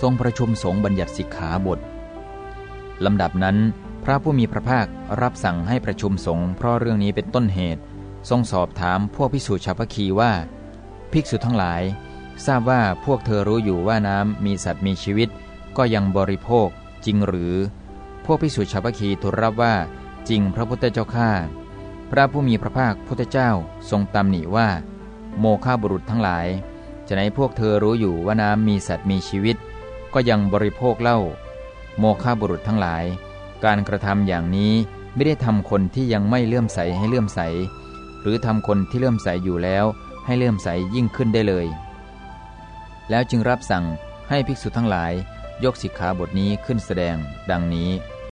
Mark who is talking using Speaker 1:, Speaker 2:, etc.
Speaker 1: ทรงประชุมสงฆ์บัญญัติสิกขาบทลำดับนั้น พระผู้มีพระภาครับสั่งให้ประชุมสงฆ์เพราะเรื่องนี้เป็นต้นเหตุ ทรงสอบถามพวกภิกษุชาวพคีว่า ภิกษุทั้งหลาย ทราบว่าพวกเธอรู้อยู่ว่าน้ำมีสัตว์มีชีวิต ก็ยังบริโภคจริงหรือ พวกภิกษุชาวพคีทูลรับว่าจริงพระพุทธเจ้าข้าพระผู้มีพระภาคพุทธเจ้าทรงตำหนิว่า โมฆะบุรุษทั้งหลายจะไหนพวกเธอรู้อยู่ว่าน้ำมีสัตว์มีชีวิต ก็ยังบริโภคเล่าโมฆะบุรุษทั้งหลาย การกระทำอย่างนี้ไม่ได้ทำคนที่ยังไม่เลื่อมใสให้เลื่อมใส หรือทำคนที่เลื่อมใสอยู่แล้วให้เลื่อมใสยิ่งขึ้นได้เลย แล้วจึงรับสั่งให้ภิกษุทั้งหลาย ยกสิกขาบทนี้ขึ้นแสดง ดังนี้